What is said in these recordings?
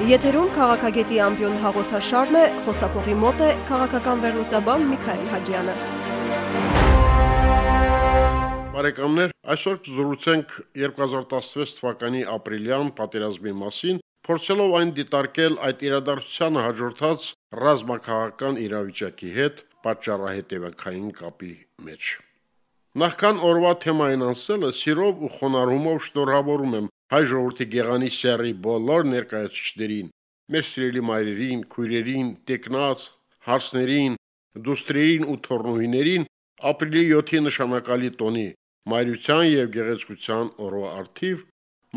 Եթերում քաղաքագետի ամբիոն հաղորդաշարն է, խոսափողի մոտ է քաղաքական վերլուծաբան Միքայել Հաջյանը։ Բարեկամներ, այսօր կզրուցենք 2016 թվականի ապրիլյան պատերազմի մասին, փորձելով այն դիտարկել այդ իրադարձությանը հաջորդած ռազմաքաղաքական իրավիճակի հետ պատճառահետևանքային կապի մեջ։ Նախքան օրվա թեմային անցնելը սիրով ու խոնարհումով շնորհավորում եմ հայ ժողովրդի գեղանի սեռի բոլոր ներկայացուցիչներին, մեր սիրելի մայրերին, քույրերին, տեկնած, հարսներին, դուստրերին ու թորնուհիներին ապրիլի 7-ի նշանակալի տոնի մայրության եւ գեղեցկության օրվա արթիվ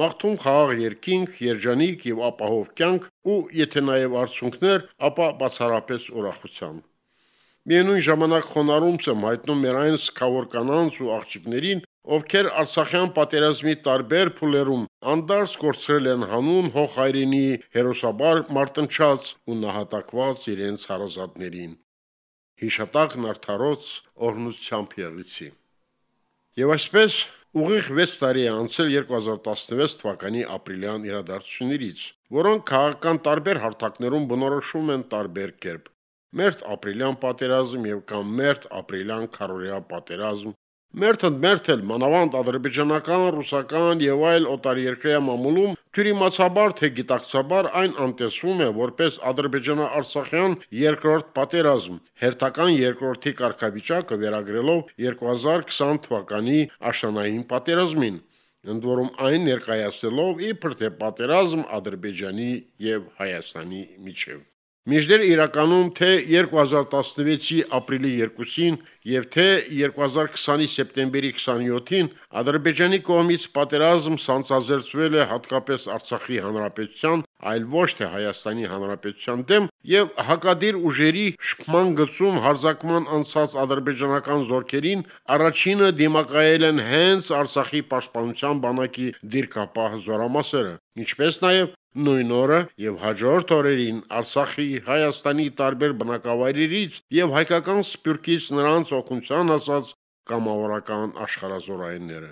մաղթում խաղաղ երկինք, երջանիկ եւ ապահով կյանք ու եթե նաեւ արցունքներ, ապա բացառապես ուրախության։ Միևնույն ժամանակ խոնարհումս եմ հայտնում մեր այն սկավոր կանանց ու աղջիկներին, ովքեր Արցախյան պատերազմի տարբեր փուլերում անդարս կորցրել են հանուն հող հայրենի հերոսաբար մարտնչած ու նահատակված իրենց հարազատներին։ Հիշատակն արդարոց օրնությամբ եղիցի։ Եվ այսպես ուղիղ 6 տարի է անցել 2016 թվականի ապրիլյան իրադարձություններից, որոնք քաղաքական տարբեր հարթակներում բնորոշում են տարբեր կերպ։ Մերթ ապրիլյան պատերազմ եւ կամ մերթ ապրիլյան քարորիա պատերազմ, Մերթընդմերթ էլ մանավանդ ադրբեջանական, ռուսական եւ այլ օտարերկրյա մամուլում թյուրիմացաբար թե գիտակցաբար այն անտեսվում է որպես ադրբեջանա-արցախյան երկրորդ պատերազմ, հերթական երկրորդի կարգավիճակը վերագրելով 2020 թվականի աշնանային պատերազմին ընդ որում այն ներկայացնելով իբր թե պատերազմ Ադրբեջանի եւ Հայաստանի միջև։ Միջդեռ իրականում թե 2016-ի ապրիլի 2-ին եւ թե 2020-ի սեպտեմբերի 27-ին Ադրբեջանի կողմից պատերազմ սանձազերծվել է հատկապես Արցախի հանրապետության, այլ ոչ թե Հայաստանի հանրապետության դեմ եւ հակադիր ուժերի շփման գծում հարձակման անցած ադրբեջանական զորքերին առաջինը դիմակայել են հենց Արցախի պաշտպանության բանակի դիրքապահ զորամասերը, ինչպես նաեւ Նույն օրը եւ հաջորդ օրերին Արցախի Հայաստանի տարբեր բնակավայրերից եւ հայկական սպյուրքից նրանց օգնության ասած կամավորական աշխարազորայինները։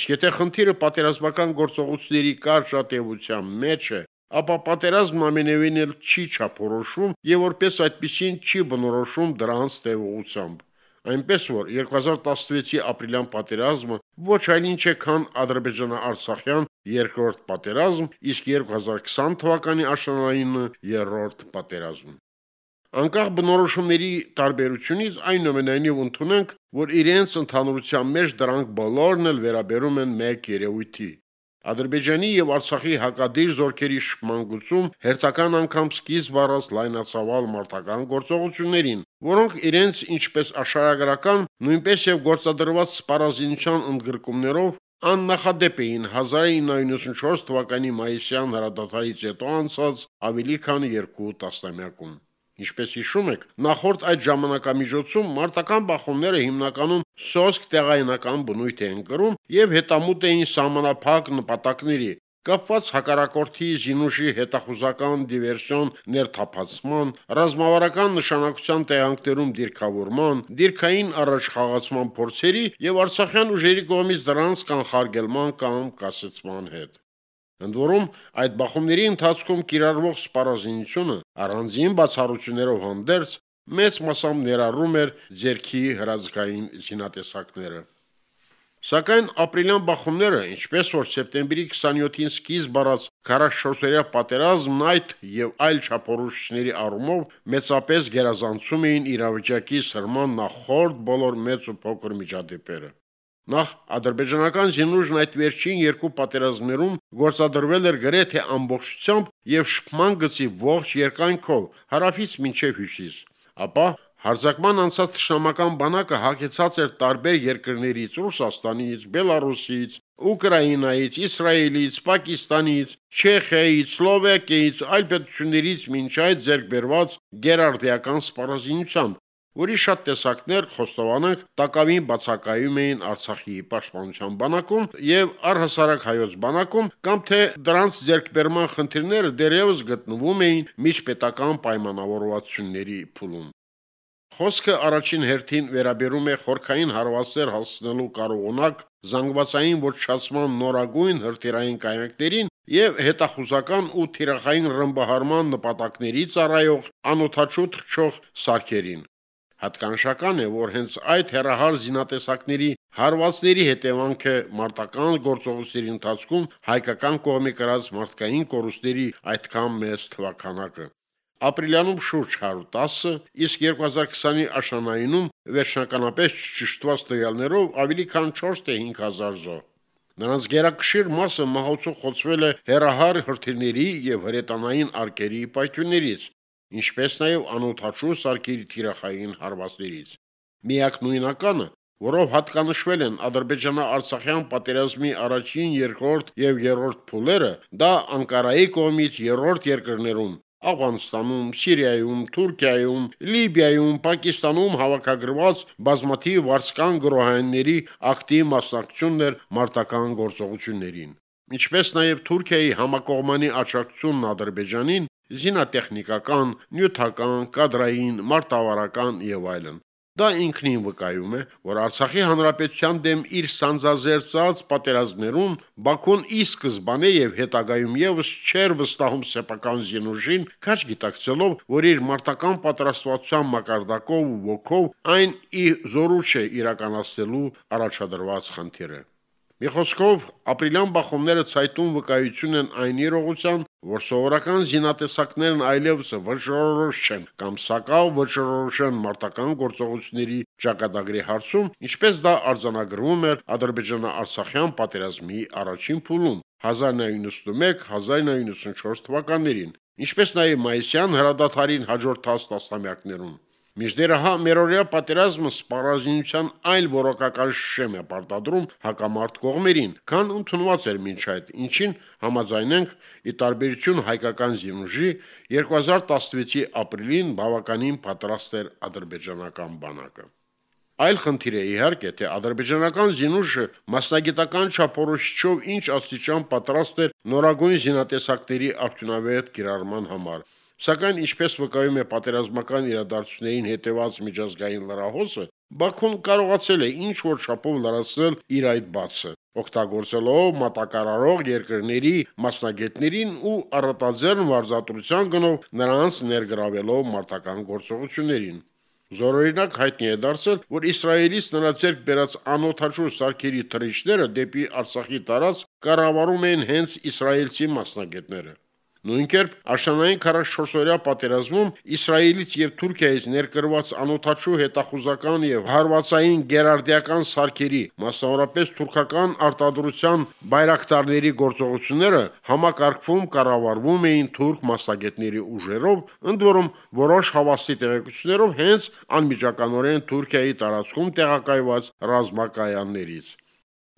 Իսկ եթե խնդիրը պատերազմական գործողությունների կարճատևության մեջ է, ապա պատերազմը ամենևին էլ չի չափորոշում եւ որպես այդպեսին չի բնորոշում դրանց տևողությամբ այնպես որ 2016-ի ապրիլյան պատերազմը ոչ այլ ինչ է, քան Ադրբեջանա-Արցախյան երկրորդ պատերազմ, իսկ 2020 թվականի աշնանայինը երրորդ պատերազմ։ Անկախ բնորոշումների տարբերությունից այնուամենայնիվ ընդունենք, որ իրենց ընդհանրության մեջ դրանք բոլորն էլ վերաբերում են մեկ երևույթի՝ Ադրբեջանի եւ Արցախի հակադիր զորքերի շփմանգություն հերթական անգամ սկիզբ առած լայնածավալ մարտական գործողություններին, որոնք իրենց ինչպես աշխարհագրական, նույնպես եւ գործադրված սպառազինության ընդգրկումներով աննախադեպ էին 1994 թվականի մայիսյան հրադադարից հետո անցած ավելի քան երկու տասնամյակում։ Ինչպես հիշում եք, նախորդ այդ ժամանակամիջոցում մարտական բախումները հիմնականում սոսկ տեղայնական բնույթ էին կրում եւ հետամուտ էին սահմանափակ նպատակների, կապված հակարակորթի զինուշի հետախուզական դիվերսիոն ներթափացման, ռազմավարական նշանակության տեղանքներում դիրքավորման, դիրքային առաջխաղացման փորձերի եւ Արցախյան ուժերի կողմից դրանց կանխարգելման կամ կասեցման հետ։ Ընդ որում, այդ բախումների ընթացքում կիրառվող սպառազինությունը առանձին բացառություններով հանդերձ մեծ մասամբ ներառում էր ձերքի հրազգային զինատեսակները։ Սակայն ապրիլյան բախումները, ինչպես որ սեպտեմբերի 27-ին սկիզբ առած 44-օրյա պատերազմն այդ եւ այլ չափորոշիչների առումով մեծապես գերազանցում էին իրավիճակի սրման նախորդ բոլոր մեծ ու փոքր միջադեպերը։ Նախ ադրբեջանական զինուժն այդ վերջին երկու պատերազմներում գործադրվել էր գրեթե ամբողջությամբ եւ շփման գծի ողջ երկայնքով հարավից մինչև հյուսիս։ Ապա Հարձակման անցած թշնամական բանակը հակեցած էր տարբեր երկրներից՝ Ռուսաստանից, Բելարուսից, Ուկրաինայից, Իսրայելից, Պակիստանից, Չեխիայից, Սլովակիայից, այլ պետություններից մինչ այդ ձեռք բերված գերարդիական սպառազինությամբ, որի շատ տեսակներ խոստովանենք տակավին բացակայում էին Արցախի պաշտպանության բանակում եւ առհասարակ հայոց բանակում կամ թե դրանց ձերկբերման խնդիրները դեռևս գտնվում էին միջպետական պայմանավորվածությունների փուլում Խոսքը առաջին հերթին վերաբերում է խորքային հարվածներ հասցնելու կարողունակ զանգվածային ոչնչացման նորագույն հրթիռային կայանքներին եւ հետախուզական ու թիրախային ռմբահարման նպատակների ծառայող անօթաչու թռչող սարքերին։ Հատկանշական է, որ հենց այդ հերահար զինատեսակների հարվածների հետևանքը մարտական գործողությունների ընթացքում հայկական կողմի կրած մարդկային կորուստների այդքան մեծ թվականակը։ Ապրիլյանում շուրջ 110-ը, իսկ 2020-ի աշնանայինում վերջնականապես ճշտված տվյալներով ավելի քան 4 թե 5000 զոհ։ Նրանց գերակշիռ մասը մահացու խոցվել է հերահար հրթիռների եւ հրետանային արկերի պայթյուններից, ինչպես նաև անօթաչու սարքերի թիրախային հարվածներից։ Միակ նույնականը, որով հատկանշվել են Ադրբեջանա-Արցախյան պատերազմի առաջին, երկրորդ եւ երրորդ փուլերը, դա Անկարայի կողմից երրորդ երկրներում Աֆղանստանում, Սիրիայում, Թուրքիայում, Լիբիայում, Պակիստանում հավաքագրված բազմաթիվ վարսկան գրոհանների ակտիվ մասնակցությունն էր մարտական գործողություններին։ Ինչպես նաև Թուրքիայի համակողմանի աջակցությունն Ադրբեջանին զինատեխնիկական, նյութական, կադրային, մարտավարական եւ այլն։ Դա ինքնին վկայում է, որ Արցախի հանրապետության դեմ իր սանձազերծած պատերազմներում Բաքուն ի սկզբանե եւ հետագայում եւս չեր վստահում սեփական զինուժին, քաչ գիտակցելով, որ իր մարտական պատրաստվածության մակարդակով ու ոգով այն ի զորու չէ իրականացնելու առաջադրված խնդիրը։ Մի խոսքով, ապրիլյան բախումները ցայտուն վկայություն են այն իրողության, որ սովորական զինատեսակներն այլևս վճռորոշ չեն կամ սակավ վճռորոշ են մարտական գործողությունների ճակատագրի հարցում, ինչպես դա արձանագրվում էր Ադրբեջանա-Արցախյան պատերազմի առաջին փուլում 1991-1994 թվականներին, ինչպես նաև Մայիսյան հրադադարին հաջորդած տասնամյակներում։ Միջդեռ հա մերօրյա պատերազմը սպառազինության այլ որակական շեմ է պարտադրում հակամարտ կողմերին, քան ընդունված էր մինչ այդ, ինչին համաձայնենք ի տարբերություն հայկական զինուժի 2016-ի ապրիլին բավականին պատրաստ էր ադրբեջանական բանակը։ Այլ խնդիր է իհարկե, թե ադրբեջանական զինուժը մասնագիտական չափորոշիչով ինչ աստիճան պատրաստ էր նորագույն զինատեսակների արդյունավետ կիրառման համար Սակայն ինչպես վկայում է պատերազմական իրադարձություններին հետևած միջազգային լրահոսը, Բաքուն կարողացել է ինչ որ չափով լրացնել իր այդ բացը, օգտագործելով մատակարարող երկրների մասնագետներին ու առատաձեռն վարձատրության գնով նրանց ներգրավելով մարտական գործողություններին։ Զորօրինակ հայտնի է դարձել, որ Իսրայելից նրա ձեռք բերած անօթաչու սարքերի թռիչները դեպի Արցախի տարած կառավարում են հենց իսրայելցի մասնագետները։ Նույնքերպ աշնանային 44-օրյա պատերազմում Իսրայելից եւ Թուրքիայից ներկրված անօթաչու հետախուզական եւ հարվածային գերարդիական սարքերի, մասնավորապես թուրքական արտադրության բայրակտարների գործողությունները համակարգվում կառավարվում էին թուրք մասնագետների ուժերով, ընդ որում որոշ հավաստի տեղեկություններով հենց անմիջականորեն Թուրքիայի տարածքում տեղակայված ռազմակայաններից։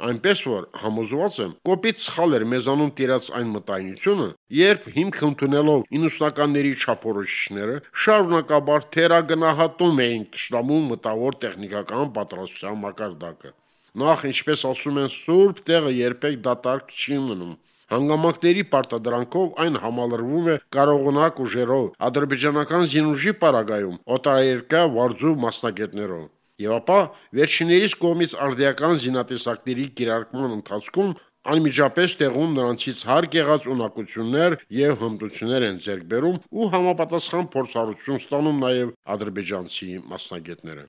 Այնպես որ համոզված եմ, կոպիտ սխալ էր մեզանում տիրած այն մտայնությունը, երբ հիմք ընդունելով 90-ականների չափորոշիչները շարունակաբար թերագնահատում էինք ճշտամու մտավոր տեխնիկական պատրաստության մակարդակը։ Նախ, ինչպես ասում են, սուրբ տեղը երբեք դատարկ չի մնում։ Հանգամանքների պարտադրանքով այն համալրվում է կարողնակ ուժերով, ադրբեջանական զինուժի պարագայում, օտարերկա վարձու մասնագետներով։ Եվ ապա վերջիներիս կողմից արդիական զինատեսակների կիրարկման ընթացքում անմիջապես տեղում նրանցից հարկ եղած ունակություններ եւ հմտություններ են ձեռք բերում ու համապատասխան փորձառություն ստանում նաեւ ադրբեջանցի մասնագետները։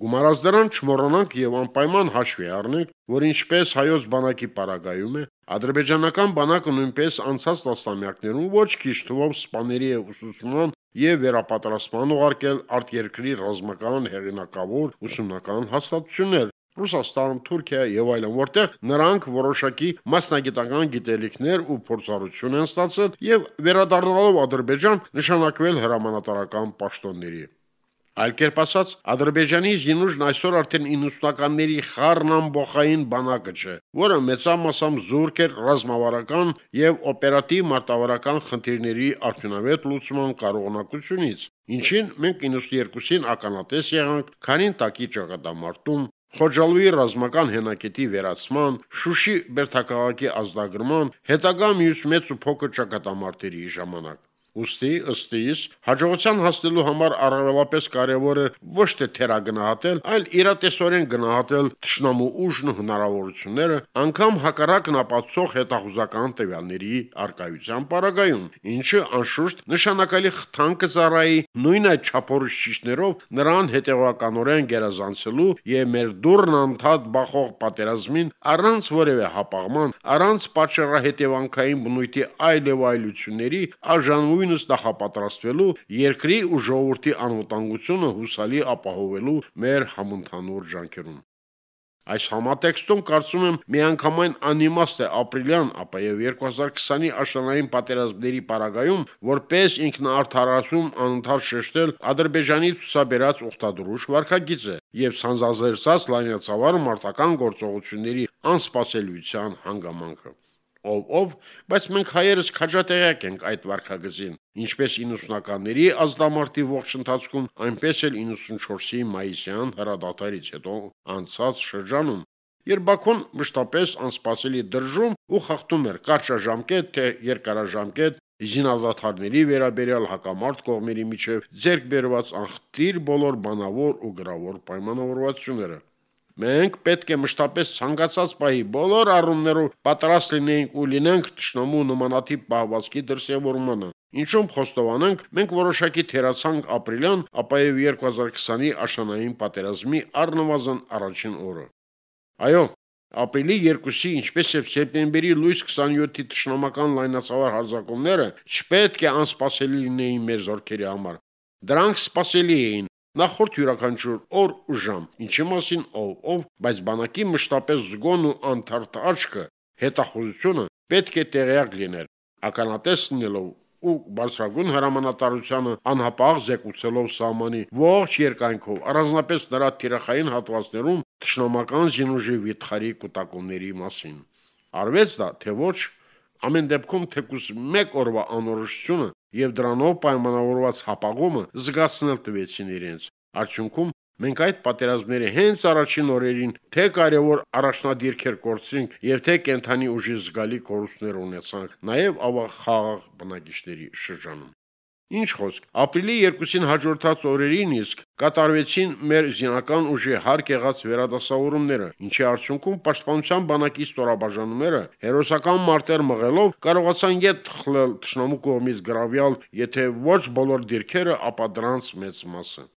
Գումարած դրան չմոռանանք եւ անպայման հաշվի առնենք, որ ինչպես հայոց բանակի պարագայում է, ադրբեջանական բանակը նույնպես անցած տասնամյակներում ոչ քիչ թվով սպաների է ուսուցման եւ վերապատրաստման ուղարկել արտերկրի ռազմական հեղինակավոր ուսումնական հաստատություններ Ռուսաստան, Թուրքիա եւ այլն, որտեղ նրանք որոշակի մասնագիտական գիտելիքներ ու փորձառություն են ստացել եւ վերադառնալով Ադրբեջան նշանակվել հրամանատարական պաշտոնների։ Այլ կերպ ասած, Ադրբեջանի զինուժն այսօր արդեն 90-ականների խառն ամբողային բանակը չէ, որը մեծամասամբ զուրկ էր ռազմավարական եւ օպերատիվ մարտավարական խնդիրների արդյունավետ լուծման կարողնակությունից, ինչին մենք 92-ին ականատես եղանք քանին տակի ճակատամարտում, Խոջալուի ռազմական հենակետի վերացման, Շուշի բերթակաղակի ազդագրման, հետագա մյուս մեծ ու փոքր ճակատամարտերի ժամանակ։ Ոստի ըստ իս հաջողության հասնելու համար առավելապես կարևոր է ոչ թե թերագնահատել, այլ իրատեսորեն գնահատել ճշնամու ուժն ու հնարավորությունները, անգամ հակառակն ապացուցող հետախուզական տվյալների արկայության պարագայում, ինչը անշուշտ նշանակալի խթան կծառայի նույն այդ չափորոշիչներով նրան հետևականորեն գերազանցելու եւ մեր դուրն անդադ բախող պատերազմին առանց որևէ հապաղման, առանց պատճառահետևանքային բնույթի այլ եւ այլությունների արժանու նույնս նախապատրաստվելու երկրի ու ժողովրդի անվտանգությունը հուսալի ապահովելու մեր համընդհանուր ջանքերում։ Այս համատեքստում կարծում եմ միանգամայն անիմաստ է ապրիլյան, ապա եւ 2020-ի աշնանային պատերազմների պարագայում, որպես ինքնաարթարացում անընդհատ շեշտել Ադրբեջանի ցուսաբերած ուխտադրուժ վարկագիծը եւ սանձազերծած լայնածավալ մարտական գործողությունների անսպասելիության հանգամանքը ով ով, բայց մենք հայերս քաջատեղյակ ենք այդ վարկագծին, ինչպես 90-ականների ազդամարտի ողջ ընթացքում, այնպես էլ 94-ի մայիսյան հրադադարից հետո անցած շրջանում, երբ Բաքուն մշտապես անսպասելի դրժում ու խախտում էր կարճաժամկետ թե երկարաժամկետ զինադատարների վերաբերյալ հակամարտ կողմերի միջև ձեռք բերված անխտիր բոլոր բանավոր ու գրավոր պայմանավորվածությունները Մենք պետք է մշտապես ցանկացած պահի բոլոր առումներով պատրաստ լինենք ու լինենք ճշնամու նմանատիպ պահվածքի դրսևորմանը։ Ինչում խոստովանենք, մենք որոշակի թերացանք ապրիլյան, ապա եւ 2020-ի աշնանային պատերազմի առնվազն առաջին օրը։ Այո, Ապրիլի 2-ի, ինչպես եւ սեպտեմբերի լույս 27-ի ճշնամական լայնացավար հարձակումները չպետք է անսպասելի լինեին մեր զորքերի համար։ Դրանք սպասելի էին, Նախորդ յուրաքանչյուր օր ու ժամ, ինչի մասին ով ով, բայց բանակի մշտապես զգոն ու անթարթ աչքը, հետախուզությունը պետք է տեղյակ լիներ, ականատես լինելով ու բարձրագույն հրամանատարությանը անհապաղ զեկուցելով սահմանի ողջ երկայնքով առանձնապես նրա թիրախային հատվածներում ճշնամական զինուժի վիթխարի կൂട്ടակումների մասին։ Արվեց դա, թե ոչ, ամեն դեպքում թեկուս մեկ օրվա անորոշությունը եւ դրանով պայմանավորված հապաղումը զգացնել տվեցին իրենց։ Արդյունքում մենք այդ պատերազմների հենց առաջին օրերին թե կարևոր առաջնադիրքեր կորցրինք եւ թե կենթանի ուժի զգալի կորուստներ ունեցանք, նաեւ ավաղ խաղաղ բնակիչների շրջանում։ Ինչ խոսք, ապրիլի 2-ին հաջորդած օրերին իսկ կատարվեցին մեր զինական ուժի հարկ եղած վերադասավորումները, ինչի արդյունքում պաշտպանության բանակի ստորաբաժանումները հերոսական մարտեր մղելով կարողացան յետ խլել ճշնամու կողմից գրավյալ, եթե ոչ բոլոր դիրքերը, ապա դրանց մեծ մասը։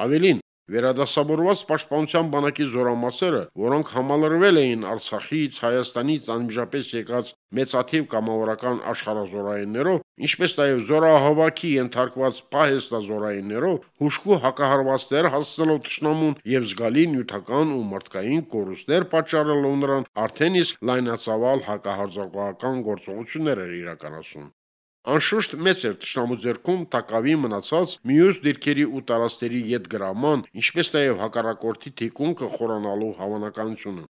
Ավելին, Վերադասավորված պաշտպանության բանակի զորամասերը, որոնք համալրվել էին Արցախից, Հայաստանից անմիջապես եկած մեծաթիվ կամավորական աշխարհազորայիններով, ինչպես նաև զորահավաքի ենթարկված պահեստազորայիններով, հուշկու հակահարվածներ հասցնելով ճշնամուն եւ զգալի նյութական ու մարդկային կորուստներ պատճառելով նրան արդեն իսկ լայնածավալ հակահարձակողական գործողություններ էր իրականացում։ Անշուշտ մեծ էր ճշտամու ձեռքում տակավի մնացած միուս դիրքերի ու տարածքների յետ գրաման, ինչպես նաև հակառակորդի թիկունքը խորանալու հավանականությունը։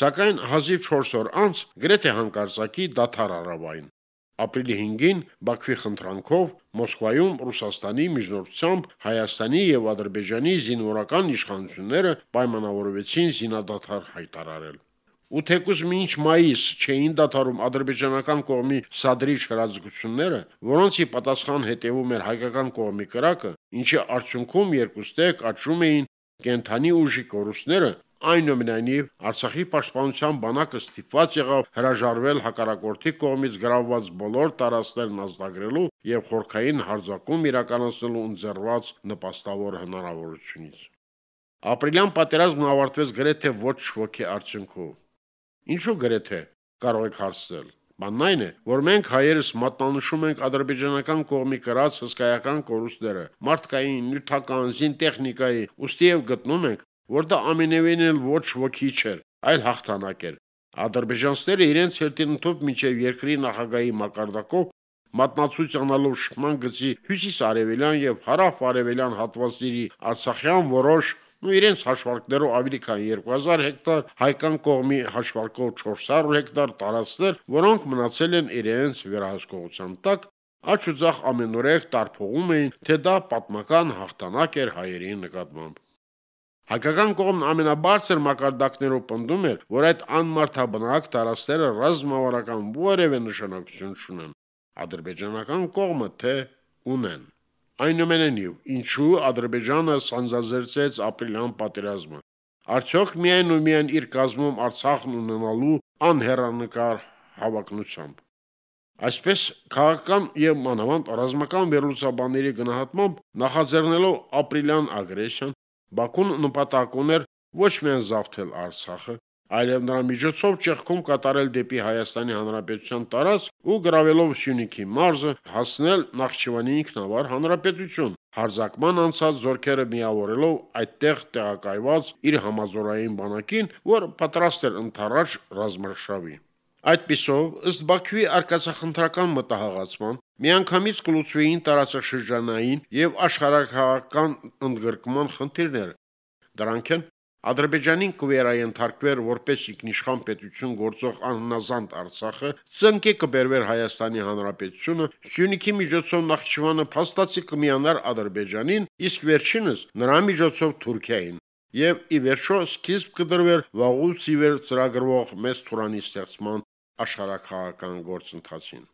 Սակայն հազիվ 4 օր անց գրեթե հանկարծակի դաթար առավային։ Ապրիլի 5-ին Բաքվի խնդրանքով Մոսկվայում Ռուսաստանի միջնորդությամբ Հայաստանի եւ Ադրբեջանի զինվորական իշխանությունները պայմանավորվեցին զինադադար հայտարարել ու թեկուզ մինչ մայիս չէին դադարում ադրբեջանական կողմի սադրիչ հրաձգությունները, որոնցի պատասխան հետևում էր հայկական կողմի կրակը, ինչի արդյունքում երկուստեք աճում էին կենթանի ուժի կորուստները, այնուամենայնիվ Արցախի պաշտպանության բանակը ստիպված եղավ հրաժարվել հակառակորդի կողմից գրավված բոլոր տարածքներն ազդագրելու եւ խորքային հարձակում իրականացնելու ընձեռված նպաստավոր հնարավորությունից։ Ապրիլյան պատերազմն ավարտվեց գրեթե ոչ ոքի արդյունքով։ Ինչու գրեթե կարող եք հարցնել։ Բանն այն է, որ մենք հայերս մատնանշում ենք ադրբեջանական կողմի կրած հսկայական կորուստները, մարդկային, նյութական, զինտեխնիկայի, ուստի եւ գտնում ենք, որ դա ամենևին էլ ոչ ոքի չէր, այլ հաղթանակ էր։ Ադրբեջանցիները իրենց հերթին ընդཐུպ միջև երկրի նախագահի մակարդակով մատնացույց անալով շփման գծի հյուսիս-արևելյան եւ հարավ-արևելյան հատվածների Արցախյան որոշ ու իրենց հաշվարկներով ավելի քան 2000 հեկտար, հայկան կողմի հաշվարկով 400 հեկտար տարածքներ, որոնք մնացել են իրենց վերահսկողության տակ, աչ ու ձախ ամենուրեք տարփողում էին, թե դա պատմական հաղթանակ էր հայերի նկատմամբ։ Հայկական կողմն ամենաբարձր մակարդակներով պնդում էր, որ այդ անմարթաբնակ տարածքները ռազմավարական որևէ նշանակություն չունեն։ ադրբեջանական կողմը, թե ունեն։ Այնուամենայնիվ, ինչու Ադրբեջանը սանձազերծեց ապրիլյան պատերազմը։ Արդյոք միայն ու միայն իր կազմում Արցախն ունենալու անհեռանկար հավակնությամբ։ Այսպես քաղաքական եւ մանավանդ ռազմական վերլուծաբանների գնահատմամբ նախաձեռնելով ապրիլյան ագրեսիան Բաքուն նպատակ ուներ ոչ միայն զավթել Արցախը, այլև նրա միջոցով ճեղքում կատարել դեպի Հայաստանի Հանրապետության տարած ու գրավելով Սյունիքի մարզը հասնել Նախճիվանի ինքնավար հանրապետություն, հարձակման անցած զորքերը միավորելով այդտեղ տեղակայված իր համազորային բանակին, որ պատրաստ էր ընթառաջ ռազմարշավի։ Այդպիսով, ըստ Բաքվի արկածախնդրական մտահղացման, միանգամից կլուծվեին տարածաշրջանային եւ աշխարհակաղակական ընդգրկման խնդիրներ։ Դրանք են Ադրբեջանին կվերաենթարկվեր որպես ինքնիշխան պետություն գործող անհնազանդ Արցախը, ծնկի կբերվեր Հայաստանի Հանրապետությունը, Սյունիքի միջոցով Նախճիվանը փաստացի կմիանար Ադրբեջանին, իսկ վերջինս նրա միջոցով Թուրքիային եւ ի վերջո սկիզբ կդրվեր վաղուց ի վեր ծրագրվող մեծ Թուրանի ստեղծման աշխարհակաղական գործընթացին։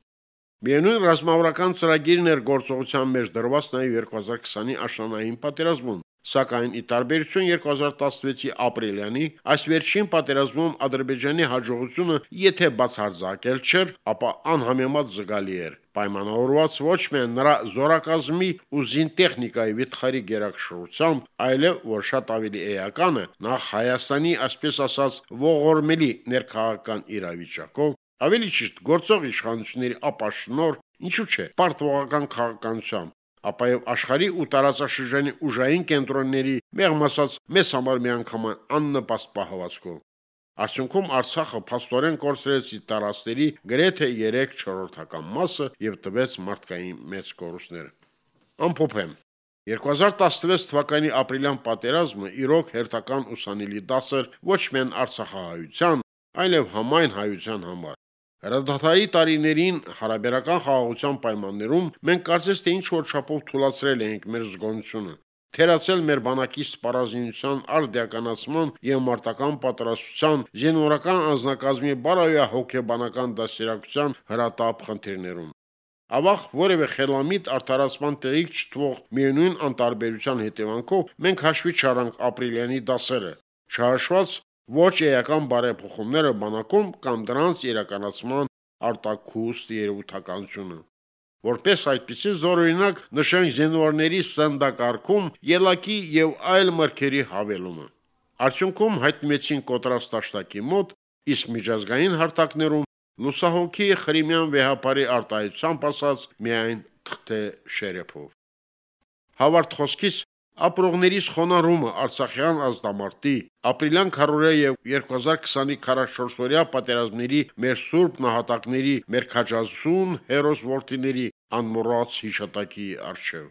Միևնույն ռազմավրական ծրագիրն էր գործողության մեջ դրված նաև 2020-ի աշնանային պատերազմում, Սակայն ի տարբերություն 2016-ի ապրիլյանի, այս վերջին պատերազմում Ադրբեջանի հաջողությունը եթե բացարձակել չէր, ապա անհամեմատ զգալի էր։ Պայմանավորված ոչ միայն նրա զորակազմի ու զինտեխնիկայի վիթխարի գերակշռությամբ, այլև որ շատ ավելի էական է, նախ Հայաստանի, այսպես ասած, ողորմելի ներքաղաքական իրավիճակով, ավելի ճիշտ գործող իշխանությունների ապաշնոր, ինչու՞ չէ, պարտվողական քաղաքականությամբ ապա եւ աշխարհի ու տարածաշրջանի ուժային կենտրոնների մեղմ ասած մեզ համար միանգամայն աննպաստ պահվածքով։ Արդյունքում Արցախը փաստորեն կորցրեց իր տարածքների գրեթե 3/4-ական մասը եւ տվեց մարդկային մեծ կորուստներ։ Ամփոփեմ. 2016 թվականի ապրիլյան պատերազմը իրոք հերթական ուսանելի դաս էր ոչ միայն Արցախահայության, այլև համայն հայության համար։ Հրադադարի տարիներին հարաբերական խաղաղության պայմաններում մենք կարծես թե ինչ որ չափով թույլատրել էինք մեր զգոնությունը, թերացել մեր բանակի սպառազինության արդիականացման եւ մարտական պատրաստության զինվորական անձնակազմի բարոյահոգեբանական դասերակցության հրատապ խնդիրներում։ Ավաղ որևէ խելամիտ արտարացման տեղիք չթվող միևնույն անտարբերության հետևանքով մենք հաշվի չառանք ապրիլյանի դասերը, չհաշված ոչ էական բարեփոխումները բանակում կամ դրանց իրականացման արտակուստ երևութականությունը։ Որպես այդպիսի զորօրինակ նշենք զինվորների սանդակարկում, ելակի եւ այլ մրգերի հավելումը։ Արդյունքում հայտնվեցին կոտրաստաշտակի մոտ, իսկ միջազգային հարթակներում լուսահոգի Խրիմյան վեհապարի արտահայտությամբ ասած միայն թղթե շերեփով։ Հավարդ խոսքից ապրողների սխոնարումը Արցախյան ազդամարտի ապրիլյան քարորե եւ 2020-ի 44-օրյա պատերազմների մեր սուրբ նահատակների մեր քաջազուն հերոս ворթիների անմոռաց հիշատակի արժեվ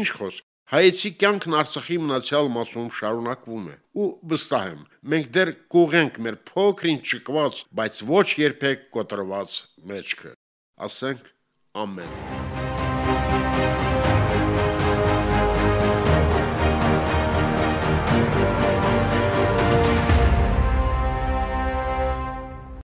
ինչ խոսք հայեցի կյանքն Արցախի մնացյալ մասում շարունակվում է ու վստահ եմ մենք դեռ կուղենք մեր փոքրին ճկված բայց ոչ երբեք կոտրված մեջքը ասենք ամեն Thank you.